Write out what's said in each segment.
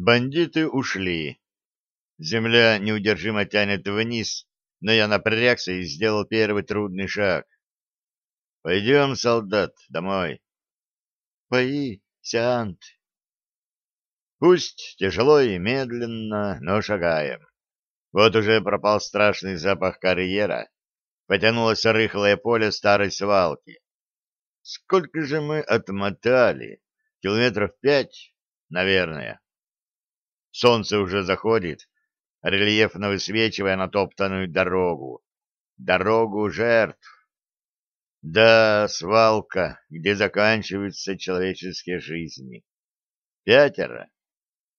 Бандиты ушли. Земля неудержимо тянет вниз, но я напрягся и сделал первый трудный шаг. Пойдем, солдат, домой. Пои, сеант. Пусть тяжело и медленно, но шагаем. Вот уже пропал страшный запах карьера. Потянулось рыхлое поле старой свалки. Сколько же мы отмотали? Километров пять, наверное. Солнце уже заходит, рельефно высвечивая натоптанную дорогу. Дорогу жертв. Да, свалка, где заканчиваются человеческие жизни. Пятеро.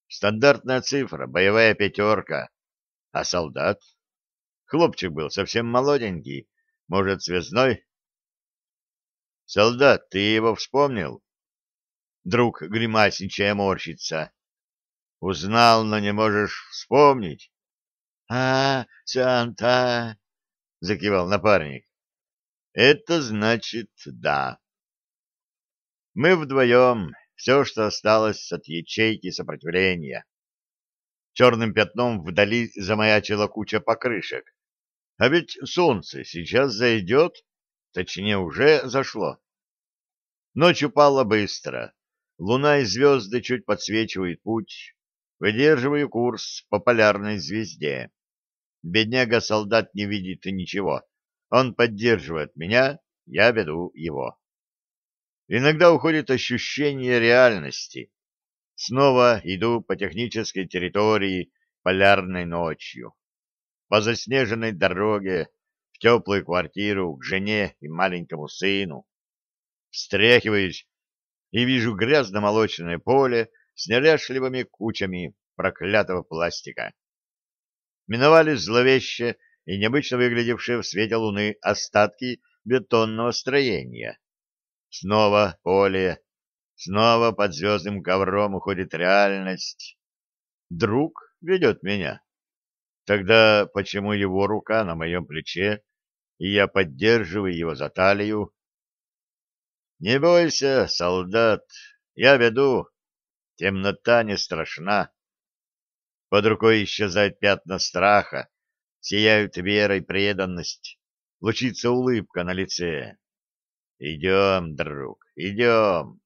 Стандартная цифра, боевая пятерка. А солдат? Хлопчик был совсем молоденький, может, связной? Солдат, ты его вспомнил? Друг гримасничая морщится. Узнал, но не можешь вспомнить. А, Санта, закивал напарник. Это значит да. Мы вдвоем все, что осталось от ячейки сопротивления. Черным пятном вдали замаячила куча покрышек. А ведь солнце сейчас зайдет, точнее уже зашло. Ночь упала быстро. Луна и звезды чуть подсвечивают путь. Выдерживаю курс по полярной звезде. Бедняга-солдат не видит ничего. Он поддерживает меня, я веду его. Иногда уходит ощущение реальности. Снова иду по технической территории полярной ночью. По заснеженной дороге, в теплую квартиру, к жене и маленькому сыну. Встряхиваюсь и вижу грязно-молочное поле, с неряшливыми кучами проклятого пластика. Миновали зловеще и необычно выглядевшие в свете луны остатки бетонного строения. Снова поле, снова под звездным ковром уходит реальность. Друг ведет меня. Тогда почему его рука на моем плече, и я поддерживаю его за талию? Не бойся, солдат, я веду, темнота не страшна. Под рукой исчезают пятна страха, сияют вера и преданность, лучится улыбка на лице. Идем, друг, идем.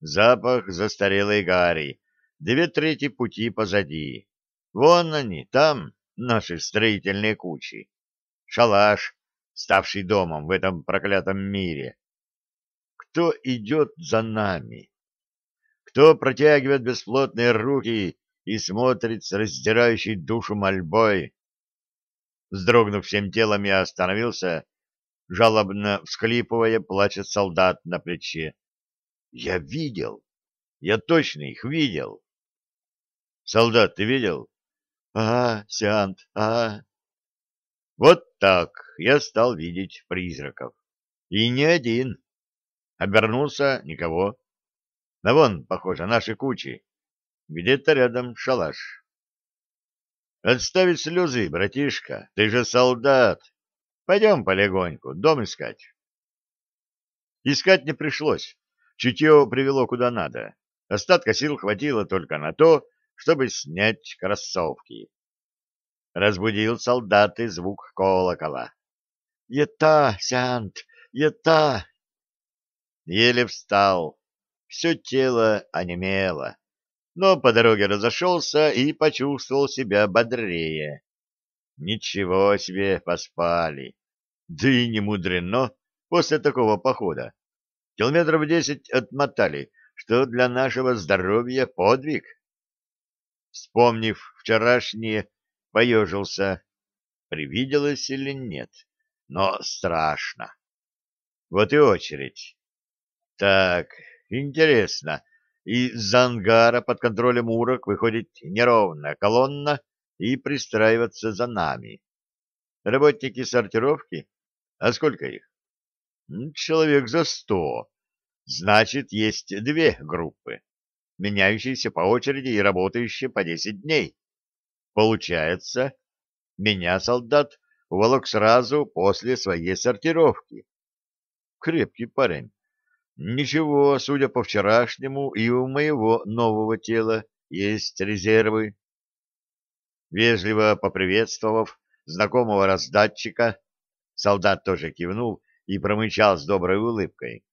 Запах застарелой гари, две трети пути позади. Вон они, там наши строительные кучи. Шалаш, ставший домом в этом проклятом мире. Кто идет за нами? кто протягивает бесплотные руки и смотрит с раздирающей душу мольбой. Вздрогнув всем телом, я остановился, жалобно всхлипывая, плачет солдат на плече. Я видел. Я точно их видел. Солдат, ты видел? Ага, Сиант, ага. Вот так я стал видеть призраков. И не один. Обернулся — никого. Да вон, похоже, наши кучи. Где-то рядом шалаш. Отставить слезы, братишка, ты же солдат. Пойдем полегоньку, дом искать. Искать не пришлось. Чутье привело куда надо. Остатка сил хватило только на то, чтобы снять кроссовки. Разбудил солдаты звук колокола. «Ета, Сянт, ета!» Еле встал, все тело онемело, но по дороге разошелся и почувствовал себя бодрее. Ничего себе поспали! Да и не мудрено после такого похода. Километров десять отмотали, что для нашего здоровья подвиг. Вспомнив вчерашнее, поежился. Привиделось или нет, но страшно. Вот и очередь. Так, Интересно, из ангара под контролем урок выходит неровная колонна и пристраивается за нами. Работники сортировки? А сколько их? Человек за сто. Значит, есть две группы, меняющиеся по очереди и работающие по десять дней. Получается, меня солдат уволок сразу после своей сортировки. Крепкий парень. Ничего, судя по вчерашнему, и у моего нового тела есть резервы. Вежливо поприветствовав знакомого раздатчика, солдат тоже кивнул и промычал с доброй улыбкой.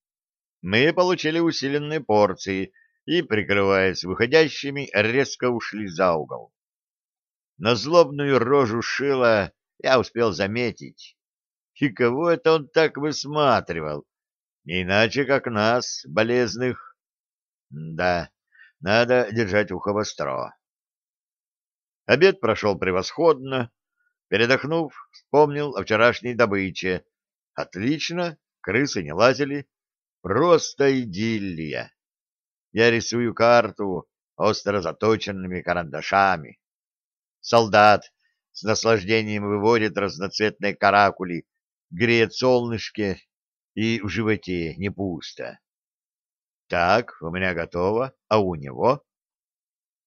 Мы получили усиленные порции и, прикрываясь выходящими, резко ушли за угол. На злобную рожу шила я успел заметить. И кого это он так высматривал? Не иначе, как нас, болезных. Да, надо держать ухо востро. Обед прошел превосходно. Передохнув, вспомнил о вчерашней добыче. Отлично, крысы не лазили. Просто идиллия. Я рисую карту остро заточенными карандашами. Солдат с наслаждением выводит разноцветные каракули, греет солнышки и в животе не пусто. Так, у меня готово, а у него?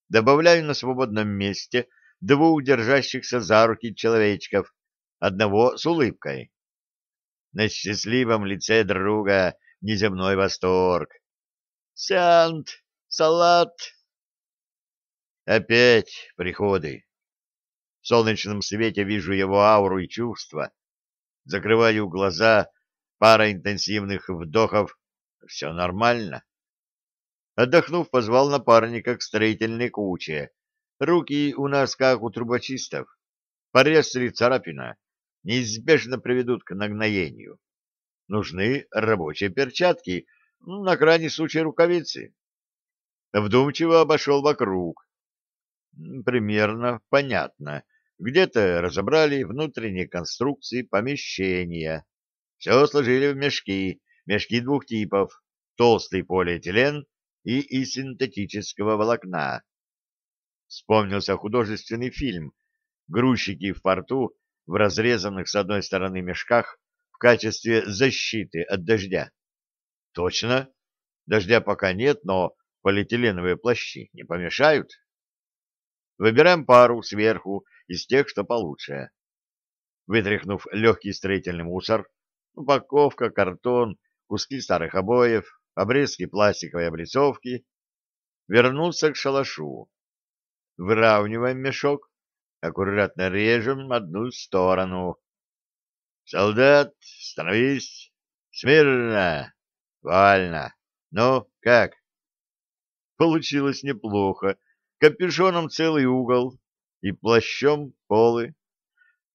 Добавляю на свободном месте двух держащихся за руки человечков, одного с улыбкой. На счастливом лице друга неземной восторг. Сянт, салат. Опять приходы. В солнечном свете вижу его ауру и чувства. Закрываю глаза, пара интенсивных вдохов. Все нормально. Отдохнув, позвал напарника к строительной куче. Руки у нас как у трубочистов. Порез или царапина неизбежно приведут к нагноению. Нужны рабочие перчатки, ну, на крайний случай рукавицы. Вдумчиво обошел вокруг. Примерно понятно. Где-то разобрали внутренние конструкции помещения. Все сложили в мешки, мешки двух типов, толстый полиэтилен и из синтетического волокна. Вспомнился художественный фильм «Грузчики в порту» в разрезанных с одной стороны мешках в качестве защиты от дождя. Точно, дождя пока нет, но полиэтиленовые плащи не помешают. Выбираем пару сверху из тех, что получше. Вытряхнув легкий строительный мусор, упаковка, картон, куски старых обоев, обрезки пластиковой облицовки. Вернулся к шалашу. Выравниваем мешок, аккуратно режем одну сторону. «Солдат, становись! Смирно! Вально! Ну, как?» Получилось неплохо. Капюшоном целый угол и плащом полы.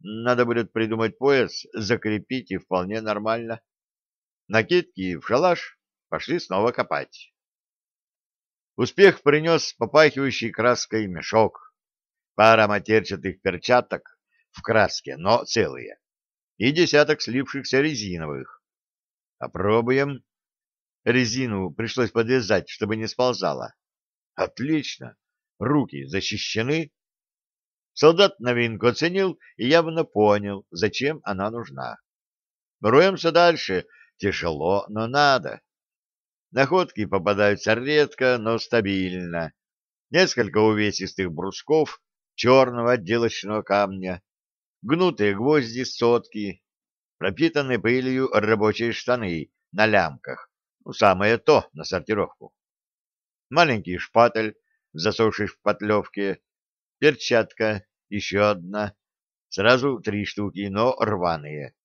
Надо будет придумать пояс, закрепить и вполне нормально. Накидки в шалаш, пошли снова копать. Успех принес попахивающий краской мешок, пара матерчатых перчаток в краске, но целые, и десяток слившихся резиновых. Опробуем. Резину пришлось подвязать, чтобы не сползала. Отлично, руки защищены, Солдат новинку оценил и явно понял, зачем она нужна. Бруемся дальше. Тяжело, но надо. Находки попадаются редко, но стабильно. Несколько увесистых брусков черного отделочного камня, гнутые гвозди сотки, пропитанные пылью рабочие штаны на лямках. Ну, самое то на сортировку. Маленький шпатель, засохший в потлевке, перчатка, еще одна. Сразу три штуки, но рваные.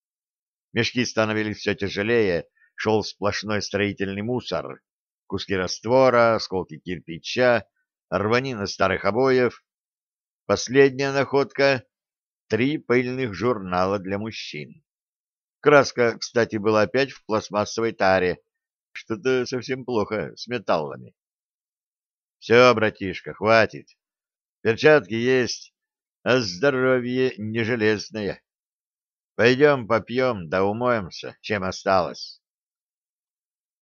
Мешки становились все тяжелее, шел сплошной строительный мусор. Куски раствора, осколки кирпича, рванина старых обоев. Последняя находка — три пыльных журнала для мужчин. Краска, кстати, была опять в пластмассовой таре. Что-то совсем плохо с металлами. Все, братишка, хватит. Перчатки есть, а здоровье не железное. Пойдем попьем да умоемся, чем осталось.